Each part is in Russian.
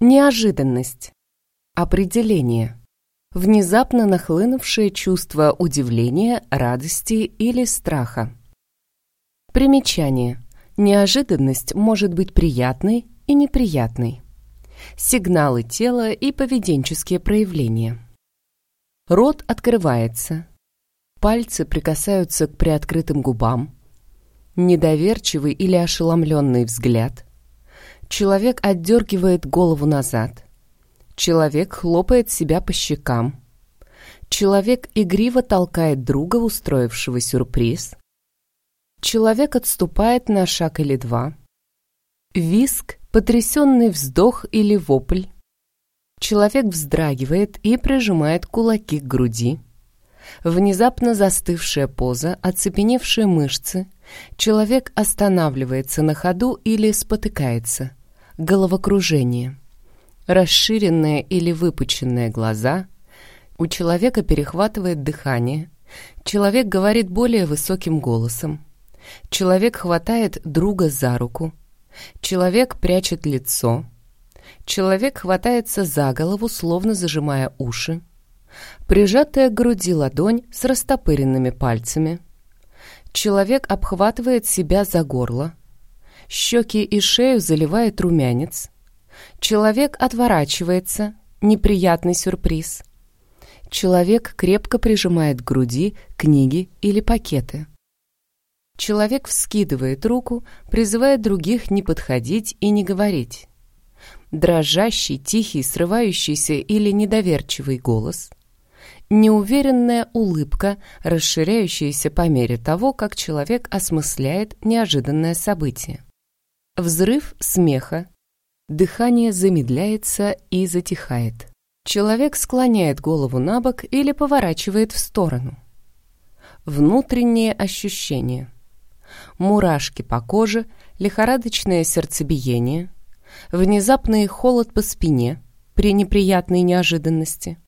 Неожиданность. Определение. Внезапно нахлынувшее чувство удивления, радости или страха. Примечание. Неожиданность может быть приятной и неприятной. Сигналы тела и поведенческие проявления. Рот открывается. Пальцы прикасаются к приоткрытым губам. Недоверчивый или ошеломленный взгляд. Человек отдергивает голову назад. Человек хлопает себя по щекам. Человек игриво толкает друга, устроившего сюрприз. Человек отступает на шаг или два. Виск, потрясенный вздох или вопль. Человек вздрагивает и прижимает кулаки к груди. Внезапно застывшая поза, оцепеневшие мышцы. Человек останавливается на ходу или спотыкается. Головокружение. Расширенные или выпученные глаза. У человека перехватывает дыхание. Человек говорит более высоким голосом. Человек хватает друга за руку. Человек прячет лицо. Человек хватается за голову, словно зажимая уши. Прижатая к груди ладонь с растопыренными пальцами. Человек обхватывает себя за горло. Щеки и шею заливает румянец. Человек отворачивается. Неприятный сюрприз. Человек крепко прижимает к груди книги или пакеты. Человек вскидывает руку, призывая других не подходить и не говорить. Дрожащий, тихий, срывающийся или недоверчивый голос. Неуверенная улыбка, расширяющаяся по мере того, как человек осмысляет неожиданное событие. Взрыв смеха. Дыхание замедляется и затихает. Человек склоняет голову на бок или поворачивает в сторону. Внутренние ощущения – мурашки по коже, лихорадочное сердцебиение, внезапный холод по спине при неприятной неожиданности,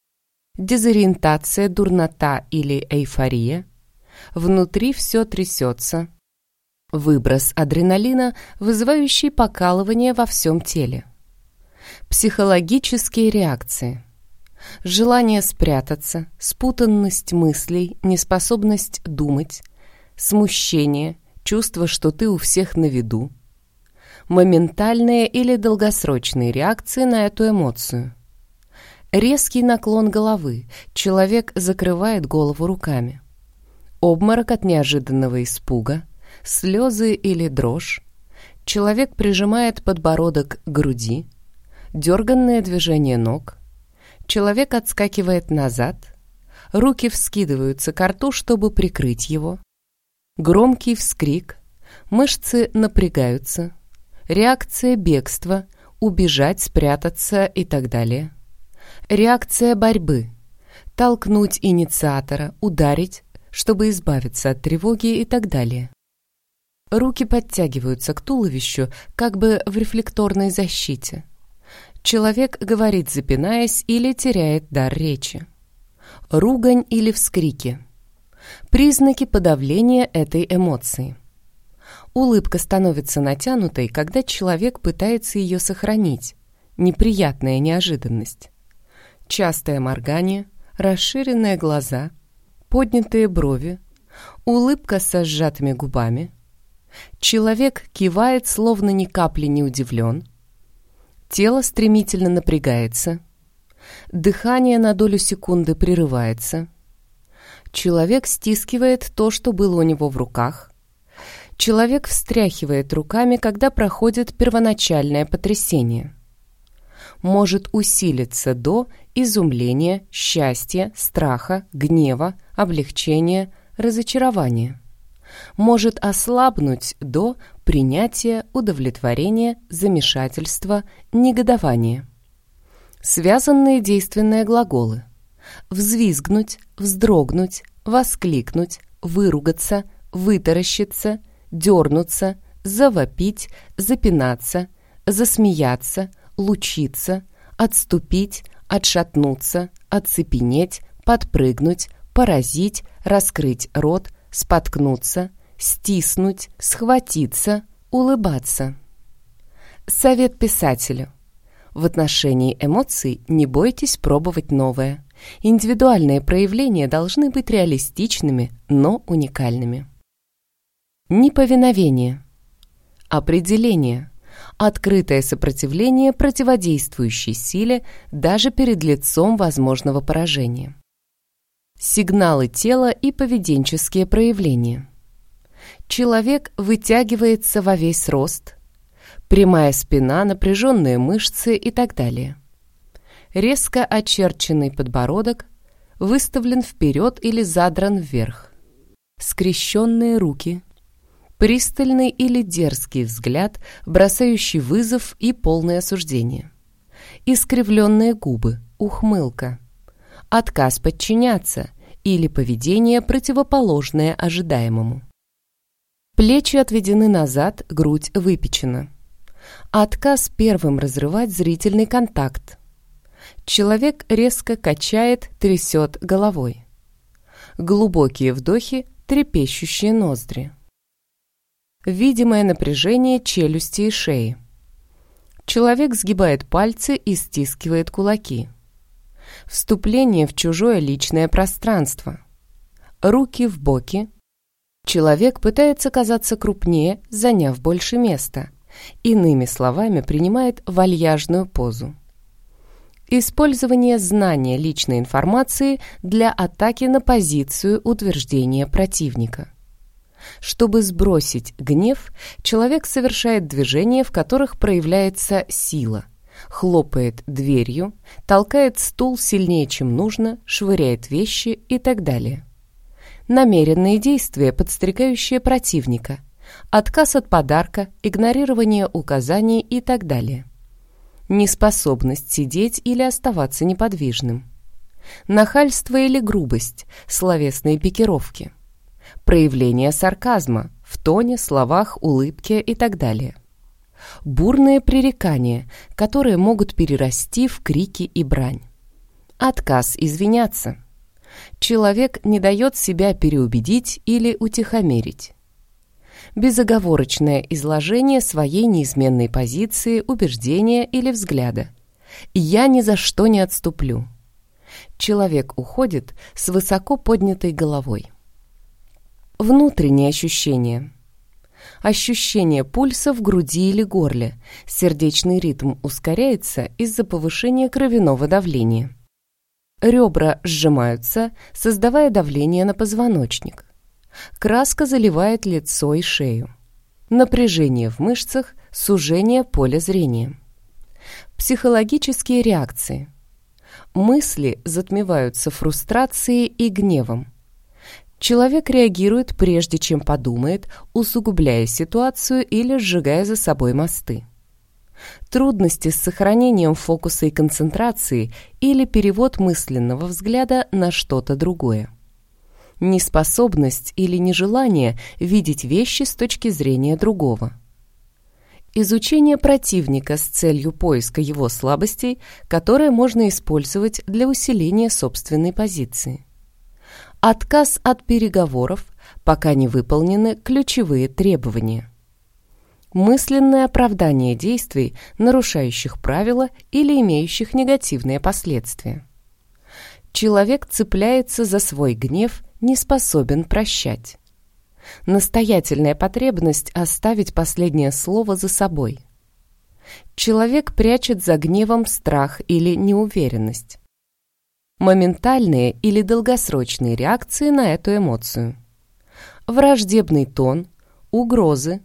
дезориентация, дурнота или эйфория, внутри все трясется, выброс адреналина, вызывающий покалывание во всем теле, психологические реакции – Желание спрятаться, спутанность мыслей, неспособность думать, смущение, чувство, что ты у всех на виду. Моментальные или долгосрочные реакции на эту эмоцию. Резкий наклон головы. Человек закрывает голову руками. Обморок от неожиданного испуга. Слезы или дрожь. Человек прижимает подбородок к груди. Дерганное движение ног. Человек отскакивает назад. Руки вскидываются к рту, чтобы прикрыть его. Громкий вскрик, мышцы напрягаются, реакция бегства, убежать, спрятаться и так далее. Реакция борьбы, толкнуть инициатора, ударить, чтобы избавиться от тревоги и так далее. Руки подтягиваются к туловищу, как бы в рефлекторной защите. Человек говорит, запинаясь, или теряет дар речи. Ругань или вскрики – Признаки подавления этой эмоции. Улыбка становится натянутой, когда человек пытается ее сохранить. Неприятная неожиданность. Частое моргание, расширенные глаза, поднятые брови, улыбка со сжатыми губами. Человек кивает, словно ни капли не удивлен. Тело стремительно напрягается. Дыхание на долю секунды прерывается – Человек стискивает то, что было у него в руках. Человек встряхивает руками, когда проходит первоначальное потрясение. Может усилиться до изумления, счастья, страха, гнева, облегчения, разочарования. Может ослабнуть до принятия, удовлетворения, замешательства, негодования. Связанные действенные глаголы – взвизгнуть, вздрогнуть, воскликнуть, выругаться, вытаращиться, дернуться, завопить, запинаться, засмеяться, лучиться, отступить, отшатнуться, оцепенеть, подпрыгнуть, поразить, раскрыть рот, споткнуться, стиснуть, схватиться, улыбаться. Совет писателю. В отношении эмоций не бойтесь пробовать новое. Индивидуальные проявления должны быть реалистичными, но уникальными. Неповиновение. Определение. Открытое сопротивление противодействующей силе даже перед лицом возможного поражения. Сигналы тела и поведенческие проявления. Человек вытягивается во весь рост, прямая спина, напряженные мышцы и так далее. Резко очерченный подбородок выставлен вперед или задран вверх. Скрещенные руки. Пристальный или дерзкий взгляд, бросающий вызов и полное осуждение. Искривленные губы, ухмылка. Отказ подчиняться или поведение, противоположное ожидаемому. Плечи отведены назад, грудь выпечена. Отказ первым разрывать зрительный контакт. Человек резко качает, трясет головой. Глубокие вдохи, трепещущие ноздри. Видимое напряжение челюсти и шеи. Человек сгибает пальцы и стискивает кулаки. Вступление в чужое личное пространство. Руки в боки, Человек пытается казаться крупнее, заняв больше места. Иными словами, принимает вальяжную позу. Использование знания личной информации для атаки на позицию утверждения противника. Чтобы сбросить гнев, человек совершает движения, в которых проявляется сила. Хлопает дверью, толкает стул сильнее, чем нужно, швыряет вещи и так далее намеренные действия, подстрекающие противника, отказ от подарка, игнорирование указаний и так далее. Неспособность сидеть или оставаться неподвижным. Нахальство или грубость, словесные пикировки. Проявление сарказма в тоне, словах, улыбке и так далее. Бурные пререкания, которые могут перерасти в крики и брань. Отказ извиняться – человек не дает себя переубедить или утихомирить. Безоговорочное изложение своей неизменной позиции, убеждения или взгляда. «Я ни за что не отступлю». Человек уходит с высоко поднятой головой. Внутренние ощущения. Ощущение пульса в груди или горле. Сердечный ритм ускоряется из-за повышения кровяного давления. Ребра сжимаются, создавая давление на позвоночник. Краска заливает лицо и шею. Напряжение в мышцах, сужение поля зрения. Психологические реакции. Мысли затмеваются фрустрацией и гневом. Человек реагирует прежде чем подумает, усугубляя ситуацию или сжигая за собой мосты трудности с сохранением фокуса и концентрации или перевод мысленного взгляда на что-то другое. Неспособность или нежелание видеть вещи с точки зрения другого. Изучение противника с целью поиска его слабостей, которые можно использовать для усиления собственной позиции. Отказ от переговоров, пока не выполнены ключевые требования мысленное оправдание действий, нарушающих правила или имеющих негативные последствия. Человек цепляется за свой гнев, не способен прощать. Настоятельная потребность оставить последнее слово за собой. Человек прячет за гневом страх или неуверенность. Моментальные или долгосрочные реакции на эту эмоцию. Враждебный тон, угрозы,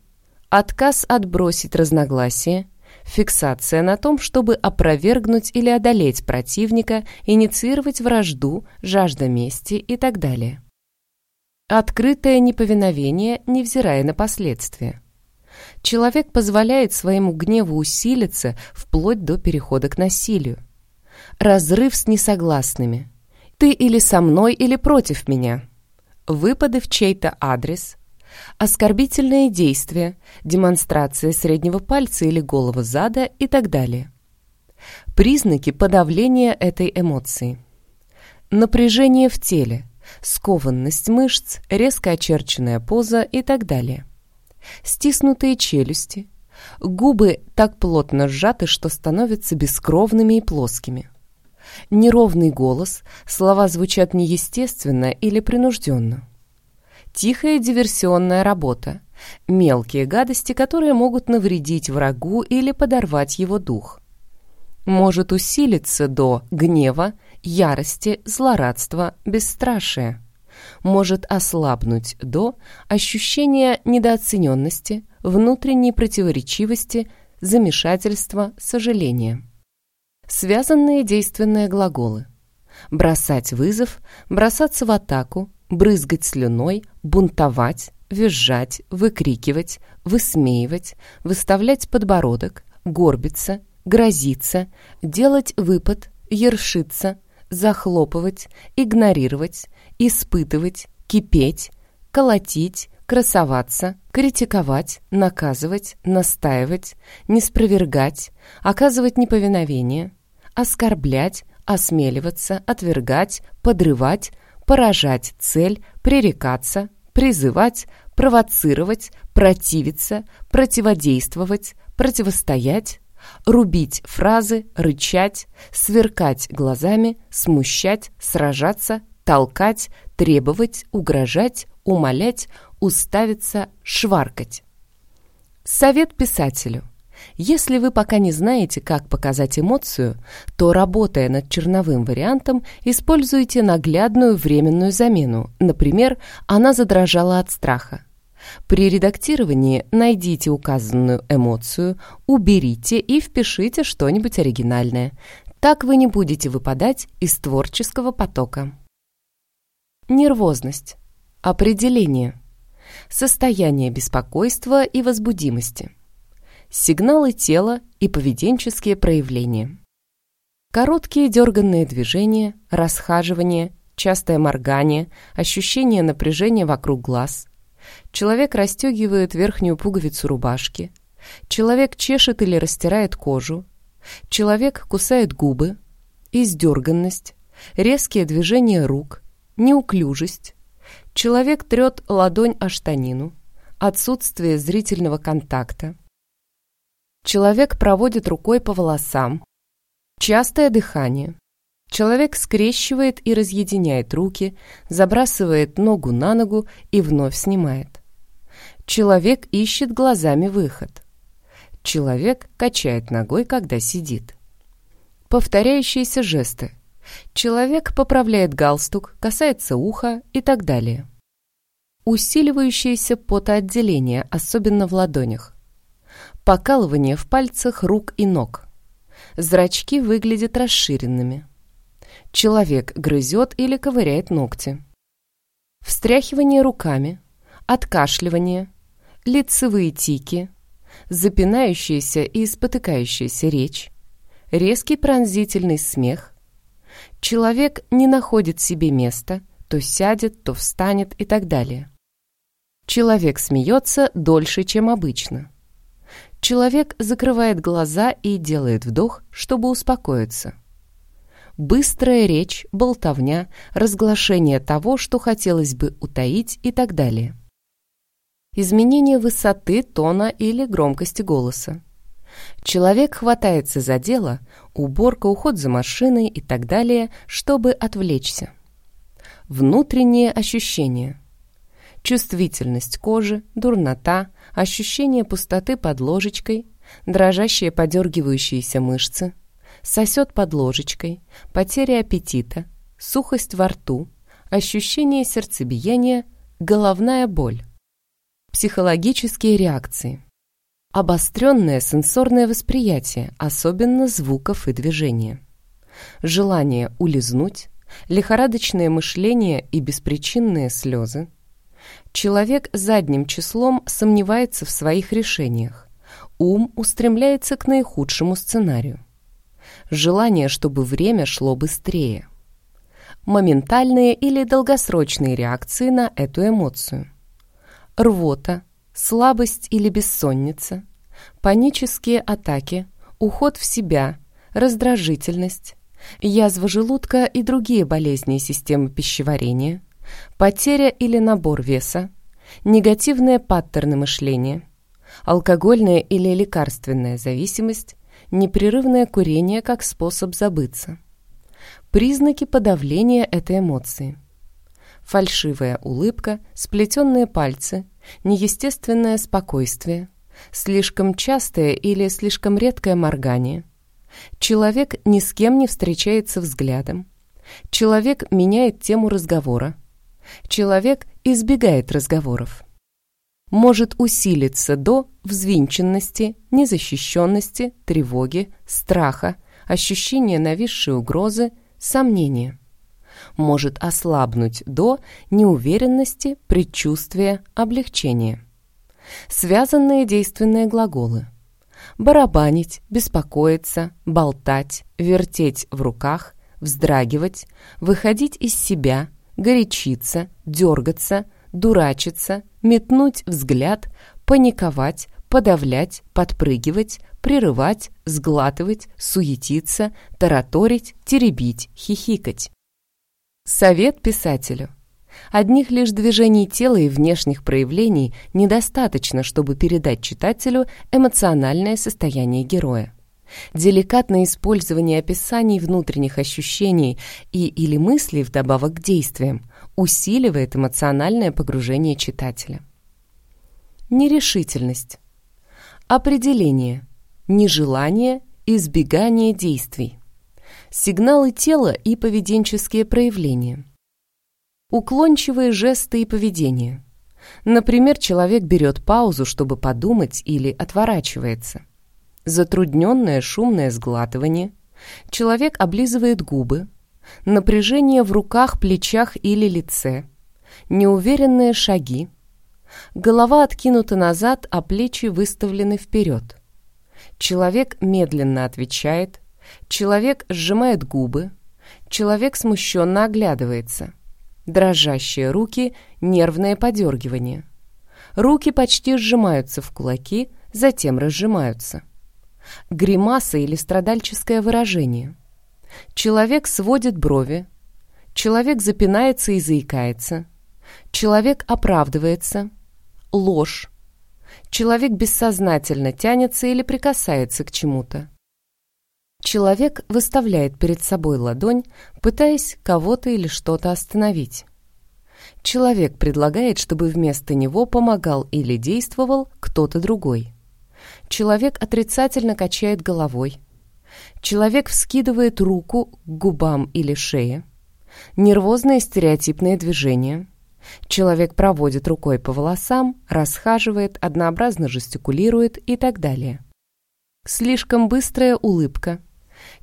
отказ отбросить разногласия, фиксация на том, чтобы опровергнуть или одолеть противника, инициировать вражду, жажда мести и так далее. Открытое неповиновение, невзирая на последствия. Человек позволяет своему гневу усилиться вплоть до перехода к насилию. Разрыв с несогласными. Ты или со мной, или против меня. Выпады в чей-то адрес – оскорбительные действия, демонстрация среднего пальца или голого зада и так далее. Признаки подавления этой эмоции. Напряжение в теле, скованность мышц, резко очерченная поза и так далее. Стиснутые челюсти, Губы так плотно сжаты, что становятся бескровными и плоскими. Неровный голос, слова звучат неестественно или принужденно. Тихая диверсионная работа, мелкие гадости, которые могут навредить врагу или подорвать его дух. Может усилиться до гнева, ярости, злорадства, бесстрашия. Может ослабнуть до ощущения недооцененности, внутренней противоречивости, замешательства, сожаления. Связанные действенные глаголы. Бросать вызов, бросаться в атаку, брызгать слюной, бунтовать, визжать, выкрикивать, высмеивать, выставлять подбородок, горбиться, грозиться, делать выпад, ершиться, захлопывать, игнорировать, испытывать, кипеть, колотить, красоваться, критиковать, наказывать, настаивать, не спровергать, оказывать неповиновение, оскорблять, осмеливаться, отвергать, подрывать, поражать цель, пререкаться, призывать, провоцировать, противиться, противодействовать, противостоять, рубить фразы, рычать, сверкать глазами, смущать, сражаться, толкать, требовать, угрожать, умолять, уставиться, шваркать. Совет писателю. Если вы пока не знаете, как показать эмоцию, то, работая над черновым вариантом, используйте наглядную временную замену. Например, она задрожала от страха. При редактировании найдите указанную эмоцию, уберите и впишите что-нибудь оригинальное. Так вы не будете выпадать из творческого потока. Нервозность. Определение. Состояние беспокойства и возбудимости. Сигналы тела и поведенческие проявления. Короткие дерганные движения, расхаживание, частое моргание, ощущение напряжения вокруг глаз. Человек расстегивает верхнюю пуговицу рубашки. Человек чешет или растирает кожу. Человек кусает губы. Издерганность. Резкие движения рук – неуклюжесть, человек трет ладонь о штанину, отсутствие зрительного контакта, человек проводит рукой по волосам, частое дыхание, человек скрещивает и разъединяет руки, забрасывает ногу на ногу и вновь снимает. Человек ищет глазами выход. Человек качает ногой, когда сидит. Повторяющиеся жесты – Человек поправляет галстук, касается уха и так далее. Усиливающееся потоотделение, особенно в ладонях. Покалывание в пальцах рук и ног. Зрачки выглядят расширенными. Человек грызет или ковыряет ногти. Встряхивание руками, откашливание, лицевые тики, запинающаяся и спотыкающаяся речь, резкий пронзительный смех, Человек не находит себе места, то сядет, то встанет и так далее. Человек смеется дольше, чем обычно. Человек закрывает глаза и делает вдох, чтобы успокоиться. Быстрая речь, болтовня, разглашение того, что хотелось бы утаить и так далее. Изменение высоты, тона или громкости голоса. Человек хватается за дело, уборка, уход за машиной и так далее, чтобы отвлечься. Внутренние ощущения. Чувствительность кожи, дурнота, ощущение пустоты под ложечкой, дрожащие подергивающиеся мышцы, сосет под ложечкой, потеря аппетита, сухость во рту, ощущение сердцебиения, головная боль. Психологические реакции. Обостренное сенсорное восприятие, особенно звуков и движения. Желание улизнуть, лихорадочное мышление и беспричинные слезы. Человек задним числом сомневается в своих решениях. Ум устремляется к наихудшему сценарию. Желание, чтобы время шло быстрее. Моментальные или долгосрочные реакции на эту эмоцию. Рвота, слабость или бессонница, панические атаки, уход в себя, раздражительность, язва желудка и другие болезни системы пищеварения, потеря или набор веса, негативные паттерны мышления, алкогольная или лекарственная зависимость, непрерывное курение как способ забыться. Признаки подавления этой эмоции. Фальшивая улыбка, сплетенные пальцы, неестественное спокойствие, слишком частое или слишком редкое моргание. Человек ни с кем не встречается взглядом. Человек меняет тему разговора. Человек избегает разговоров. Может усилиться до взвинченности, незащищенности, тревоги, страха, ощущения нависшей угрозы, сомнения. Может ослабнуть до неуверенности, предчувствия, облегчения. Связанные действенные глаголы. Барабанить, беспокоиться, болтать, вертеть в руках, вздрагивать, выходить из себя, горячиться, дергаться, дурачиться, метнуть взгляд, паниковать, подавлять, подпрыгивать, прерывать, сглатывать, суетиться, тараторить, теребить, хихикать. Совет писателю. Одних лишь движений тела и внешних проявлений недостаточно, чтобы передать читателю эмоциональное состояние героя. Деликатное использование описаний внутренних ощущений и или мыслей вдобавок к действиям усиливает эмоциональное погружение читателя. Нерешительность. Определение. Нежелание, избегание действий. Сигналы тела и поведенческие проявления. Уклончивые жесты и поведение. Например, человек берет паузу, чтобы подумать или отворачивается. Затрудненное шумное сглатывание. Человек облизывает губы. Напряжение в руках, плечах или лице. Неуверенные шаги. Голова откинута назад, а плечи выставлены вперед. Человек медленно отвечает. Человек сжимает губы. Человек смущенно оглядывается. Дрожащие руки, нервное подергивание. Руки почти сжимаются в кулаки, затем разжимаются гримаса или страдальческое выражение. Человек сводит брови, человек запинается и заикается, человек оправдывается, ложь, человек бессознательно тянется или прикасается к чему-то. Человек выставляет перед собой ладонь, пытаясь кого-то или что-то остановить. Человек предлагает, чтобы вместо него помогал или действовал кто-то другой. Человек отрицательно качает головой. Человек вскидывает руку к губам или шее. Нервозные стереотипные движения. Человек проводит рукой по волосам, расхаживает, однообразно жестикулирует и так далее. Слишком быстрая улыбка.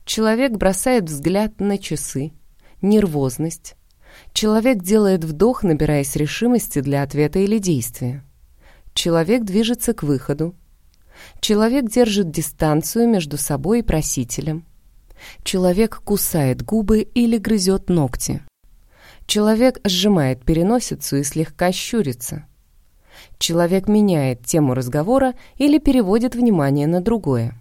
Человек бросает взгляд на часы. Нервозность. Человек делает вдох, набираясь решимости для ответа или действия. Человек движется к выходу. Человек держит дистанцию между собой и просителем. Человек кусает губы или грызет ногти. Человек сжимает переносицу и слегка щурится. Человек меняет тему разговора или переводит внимание на другое.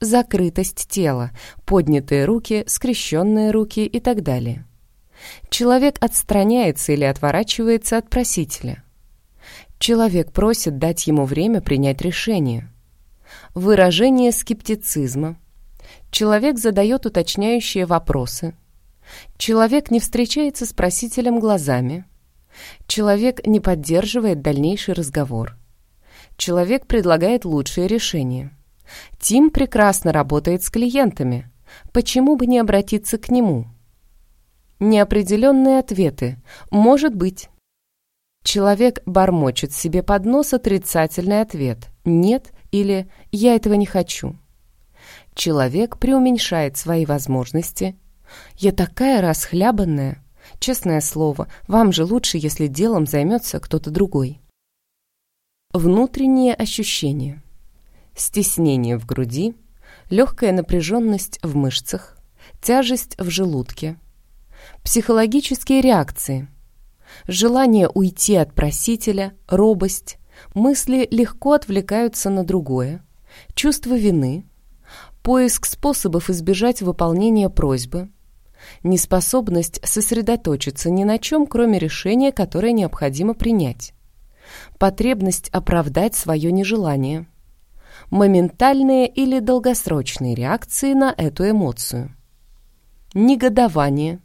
Закрытость тела, поднятые руки, скрещенные руки и так далее. Человек отстраняется или отворачивается от просителя. Человек просит дать ему время принять решение. Выражение скептицизма. Человек задает уточняющие вопросы. Человек не встречается с просителем глазами. Человек не поддерживает дальнейший разговор. Человек предлагает лучшее решение. Тим прекрасно работает с клиентами. Почему бы не обратиться к нему? Неопределенные ответы. Может быть. Человек бормочет себе под нос отрицательный ответ «нет» или «я этого не хочу». Человек преуменьшает свои возможности. «Я такая расхлябанная». Честное слово, вам же лучше, если делом займется кто-то другой. Внутренние ощущения. Стеснение в груди, легкая напряженность в мышцах, тяжесть в желудке. Психологические реакции – желание уйти от просителя, робость, мысли легко отвлекаются на другое, чувство вины, поиск способов избежать выполнения просьбы, неспособность сосредоточиться ни на чем, кроме решения, которое необходимо принять, потребность оправдать свое нежелание, моментальные или долгосрочные реакции на эту эмоцию, негодование,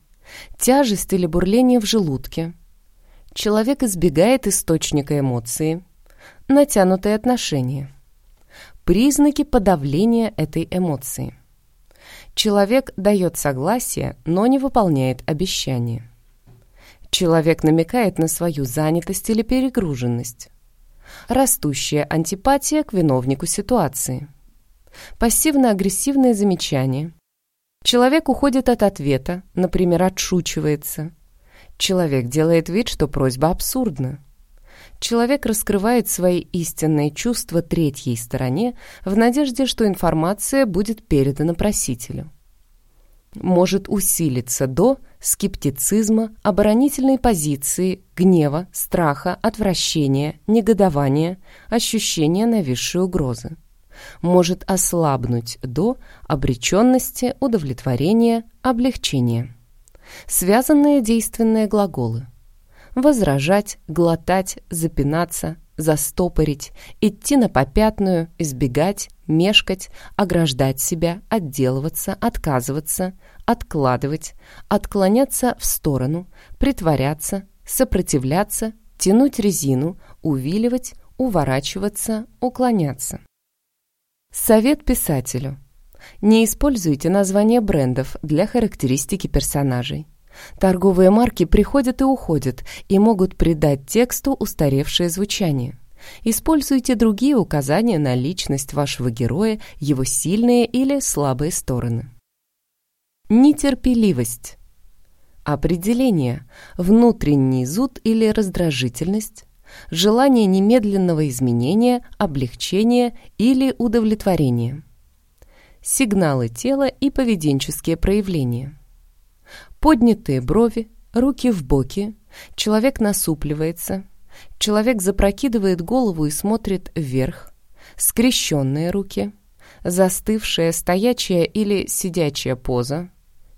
тяжесть или бурление в желудке. Человек избегает источника эмоции, натянутые отношения. Признаки подавления этой эмоции. Человек дает согласие, но не выполняет обещания. Человек намекает на свою занятость или перегруженность. Растущая антипатия к виновнику ситуации. Пассивно-агрессивное замечание. Человек уходит от ответа, например, отшучивается. Человек делает вид, что просьба абсурдна человек раскрывает свои истинные чувства третьей стороне в надежде, что информация будет передана просителю. Может усилиться до скептицизма, оборонительной позиции, гнева, страха, отвращения, негодования, ощущения нависшей угрозы. Может ослабнуть до обреченности, удовлетворения, облегчения. Связанные действенные глаголы – возражать, глотать, запинаться, застопорить, идти на попятную, избегать, мешкать, ограждать себя, отделываться, отказываться, откладывать, отклоняться в сторону, притворяться, сопротивляться, тянуть резину, увиливать, уворачиваться, уклоняться. Совет писателю. Не используйте названия брендов для характеристики персонажей. Торговые марки приходят и уходят и могут придать тексту устаревшее звучание. Используйте другие указания на личность вашего героя, его сильные или слабые стороны. Нетерпеливость. Определение. Внутренний зуд или раздражительность. Желание немедленного изменения, облегчения или удовлетворения. Сигналы тела и поведенческие проявления. Поднятые брови, руки в боки, человек насупливается, человек запрокидывает голову и смотрит вверх, скрещенные руки, застывшая стоячая или сидячая поза,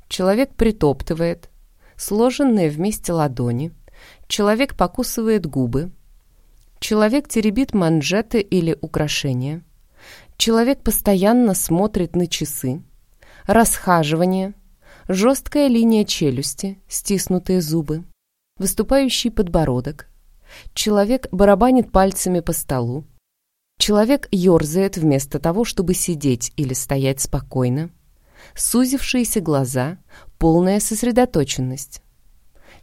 человек притоптывает, сложенные вместе ладони, человек покусывает губы, человек теребит манжеты или украшения, человек постоянно смотрит на часы, расхаживание – жесткая линия челюсти, стиснутые зубы, выступающий подбородок. Человек барабанит пальцами по столу. Человек ерзает вместо того, чтобы сидеть или стоять спокойно. Сузившиеся глаза, полная сосредоточенность.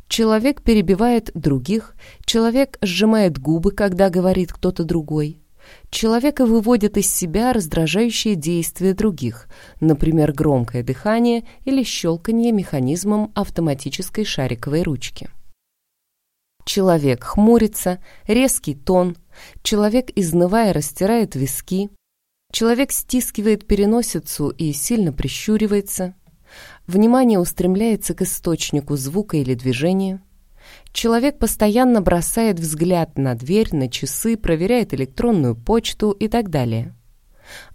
Человек перебивает других, человек сжимает губы, когда говорит кто-то другой. Человека выводят из себя раздражающие действия других, например, громкое дыхание или щелканье механизмом автоматической шариковой ручки. Человек хмурится, резкий тон, человек, изнывая, растирает виски, человек стискивает переносицу и сильно прищуривается, внимание устремляется к источнику звука или движения – Человек постоянно бросает взгляд на дверь, на часы, проверяет электронную почту и так далее.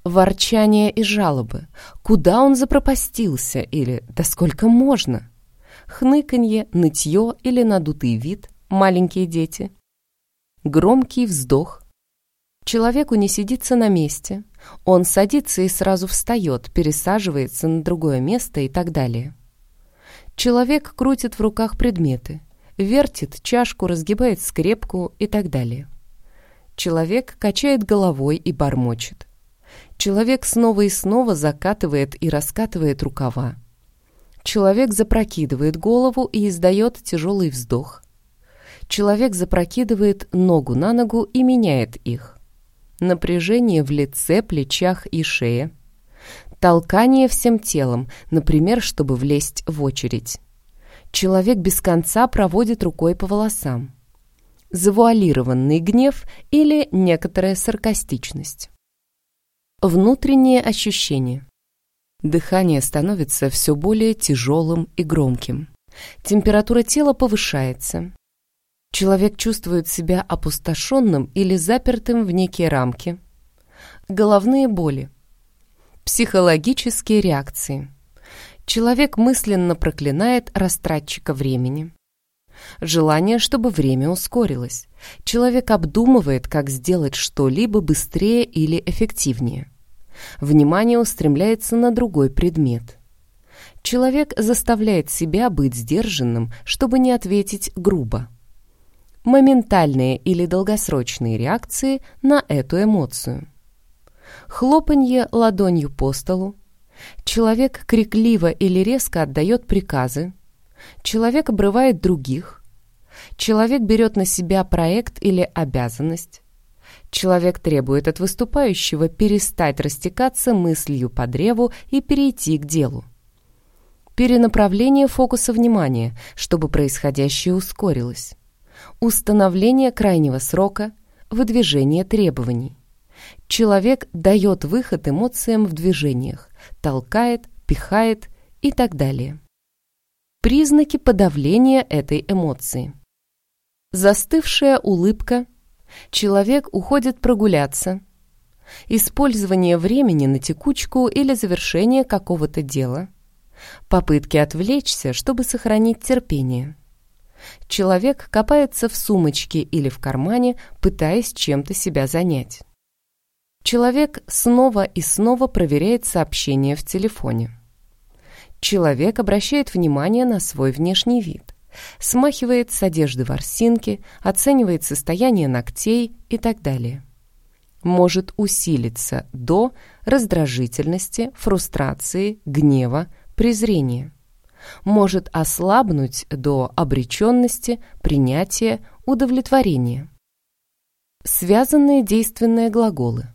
Ворчание и жалобы. Куда он запропастился? Или «да сколько можно?» Хныканье, нытье или надутый вид, маленькие дети. Громкий вздох. Человеку не сидится на месте. Он садится и сразу встает, пересаживается на другое место и так далее. Человек крутит в руках предметы вертит чашку, разгибает скрепку и так далее. Человек качает головой и бормочет. Человек снова и снова закатывает и раскатывает рукава. Человек запрокидывает голову и издает тяжелый вздох. Человек запрокидывает ногу на ногу и меняет их. Напряжение в лице, плечах и шее. Толкание всем телом, например, чтобы влезть в очередь. Человек без конца проводит рукой по волосам. Завуалированный гнев или некоторая саркастичность. Внутренние ощущения. Дыхание становится все более тяжелым и громким. Температура тела повышается. Человек чувствует себя опустошенным или запертым в некие рамки. Головные боли. Психологические реакции. Человек мысленно проклинает растратчика времени. Желание, чтобы время ускорилось. Человек обдумывает, как сделать что-либо быстрее или эффективнее. Внимание устремляется на другой предмет. Человек заставляет себя быть сдержанным, чтобы не ответить грубо. Моментальные или долгосрочные реакции на эту эмоцию. Хлопанье ладонью по столу. Человек крикливо или резко отдает приказы. Человек обрывает других. Человек берет на себя проект или обязанность. Человек требует от выступающего перестать растекаться мыслью по древу и перейти к делу. Перенаправление фокуса внимания, чтобы происходящее ускорилось. Установление крайнего срока, выдвижение требований. Человек дает выход эмоциям в движениях, толкает, пихает и так далее. Признаки подавления этой эмоции. Застывшая улыбка. Человек уходит прогуляться. Использование времени на текучку или завершение какого-то дела. Попытки отвлечься, чтобы сохранить терпение. Человек копается в сумочке или в кармане, пытаясь чем-то себя занять. Человек снова и снова проверяет сообщения в телефоне. Человек обращает внимание на свой внешний вид, смахивает с одежды ворсинки, оценивает состояние ногтей и так далее. Может усилиться до раздражительности, фрустрации, гнева, презрения. Может ослабнуть до обреченности, принятия, удовлетворения. Связанные действенные глаголы.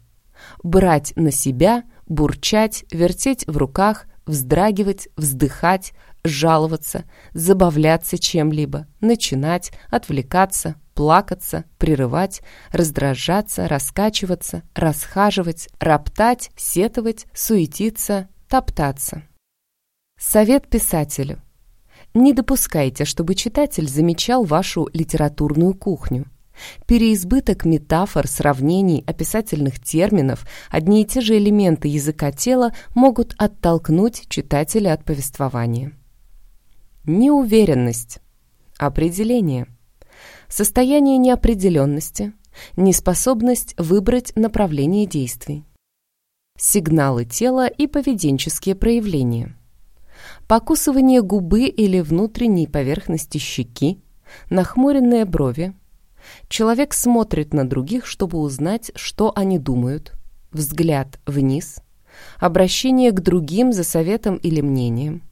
Брать на себя, бурчать, вертеть в руках, вздрагивать, вздыхать, жаловаться, забавляться чем-либо, начинать, отвлекаться, плакаться, прерывать, раздражаться, раскачиваться, расхаживать, роптать, сетовать, суетиться, топтаться. Совет писателю. Не допускайте, чтобы читатель замечал вашу литературную кухню. Переизбыток метафор, сравнений, описательных терминов, одни и те же элементы языка тела могут оттолкнуть читателя от повествования. Неуверенность. Определение. Состояние неопределенности, неспособность выбрать направление действий. Сигналы тела и поведенческие проявления. Покусывание губы или внутренней поверхности щеки, нахмуренные брови, Человек смотрит на других, чтобы узнать, что они думают. Взгляд вниз. Обращение к другим за советом или мнением.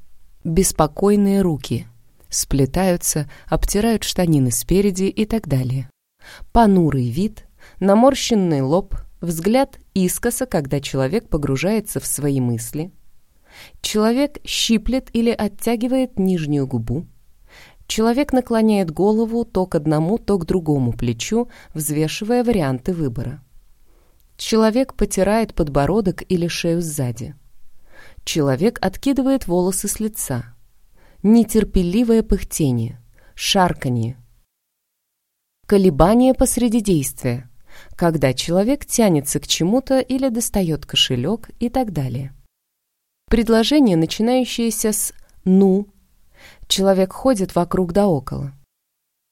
Беспокойные руки. Сплетаются, обтирают штанины спереди и так далее. Понурый вид, наморщенный лоб, взгляд искоса, когда человек погружается в свои мысли. Человек щиплет или оттягивает нижнюю губу. Человек наклоняет голову то к одному, то к другому плечу, взвешивая варианты выбора. Человек потирает подбородок или шею сзади. Человек откидывает волосы с лица. Нетерпеливое пыхтение, шарканье. Колебание посреди действия, когда человек тянется к чему-то или достает кошелек и так далее. Предложение, начинающееся с «ну», Человек ходит вокруг да около.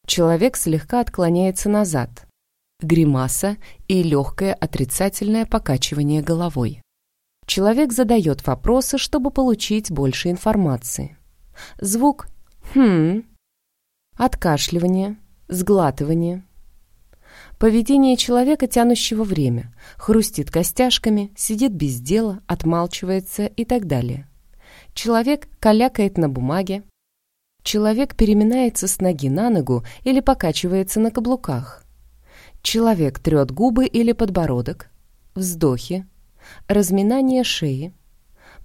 Человек слегка отклоняется назад. Гримаса и легкое отрицательное покачивание головой. Человек задает вопросы, чтобы получить больше информации. Звук «хм», откашливание, сглатывание. Поведение человека, тянущего время, хрустит костяшками, сидит без дела, отмалчивается и так далее. Человек калякает на бумаге, Человек переминается с ноги на ногу или покачивается на каблуках. Человек трет губы или подбородок. Вздохи. Разминание шеи.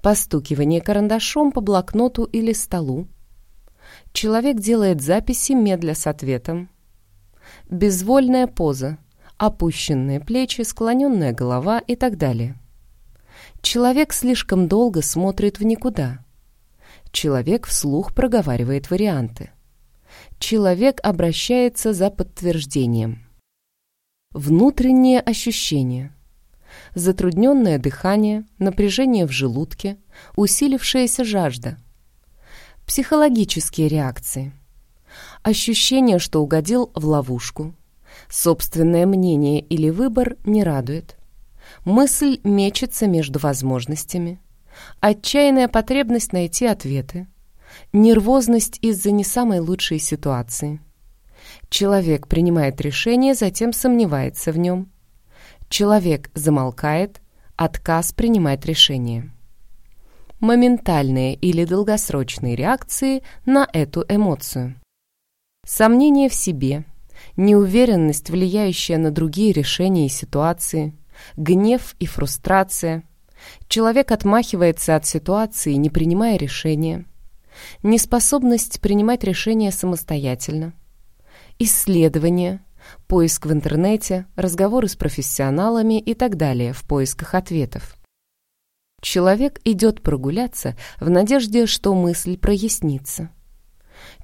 Постукивание карандашом по блокноту или столу. Человек делает записи медля с ответом. Безвольная поза. Опущенные плечи, склоненная голова и так далее. Человек слишком долго смотрит в никуда. Человек вслух проговаривает варианты. Человек обращается за подтверждением. Внутренние ощущения. Затрудненное дыхание, напряжение в желудке, усилившаяся жажда. Психологические реакции. Ощущение, что угодил в ловушку. Собственное мнение или выбор не радует. Мысль мечется между возможностями. Отчаянная потребность найти ответы. Нервозность из-за не самой лучшей ситуации. Человек принимает решение, затем сомневается в нем. Человек замолкает, отказ принимать решение. Моментальные или долгосрочные реакции на эту эмоцию. Сомнение в себе, неуверенность, влияющая на другие решения и ситуации, гнев и фрустрация. Человек отмахивается от ситуации, не принимая решения. Неспособность принимать решения самостоятельно. Исследования, поиск в интернете, разговоры с профессионалами и так далее в поисках ответов. Человек идет прогуляться в надежде, что мысль прояснится.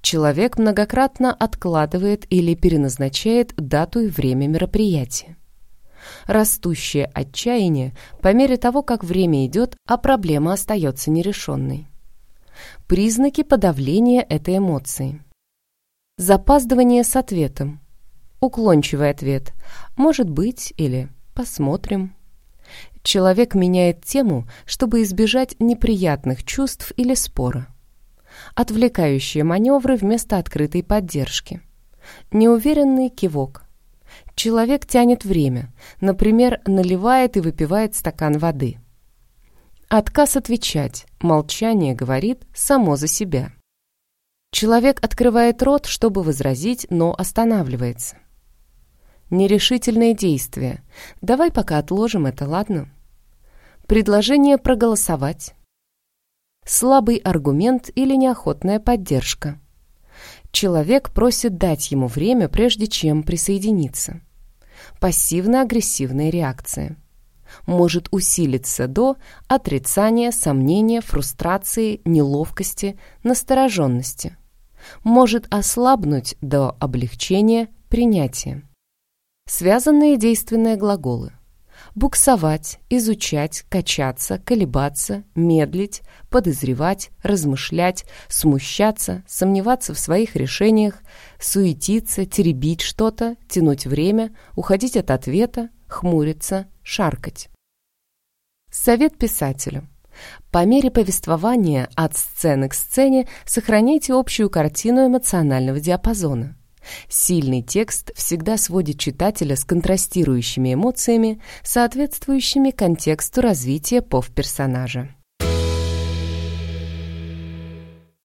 Человек многократно откладывает или переназначает дату и время мероприятия. Растущее отчаяние по мере того, как время идет, а проблема остается нерешенной. Признаки подавления этой эмоции. Запаздывание с ответом. Уклончивый ответ «может быть» или «посмотрим». Человек меняет тему, чтобы избежать неприятных чувств или спора. Отвлекающие маневры вместо открытой поддержки. Неуверенный кивок. Человек тянет время, например, наливает и выпивает стакан воды. Отказ отвечать, молчание говорит само за себя. Человек открывает рот, чтобы возразить, но останавливается. Нерешительные действия. Давай пока отложим это, ладно? Предложение проголосовать. Слабый аргумент или неохотная поддержка. Человек просит дать ему время, прежде чем присоединиться. Пассивно-агрессивная реакция. Может усилиться до отрицания, сомнения, фрустрации, неловкости, настороженности. Может ослабнуть до облегчения, принятия. Связанные действенные глаголы. Буксовать, изучать, качаться, колебаться, медлить, подозревать, размышлять, смущаться, сомневаться в своих решениях, суетиться, теребить что-то, тянуть время, уходить от ответа, хмуриться, шаркать. Совет писателю. По мере повествования от сцены к сцене сохраняйте общую картину эмоционального диапазона. Сильный текст всегда сводит читателя с контрастирующими эмоциями, соответствующими контексту развития пов-персонажа.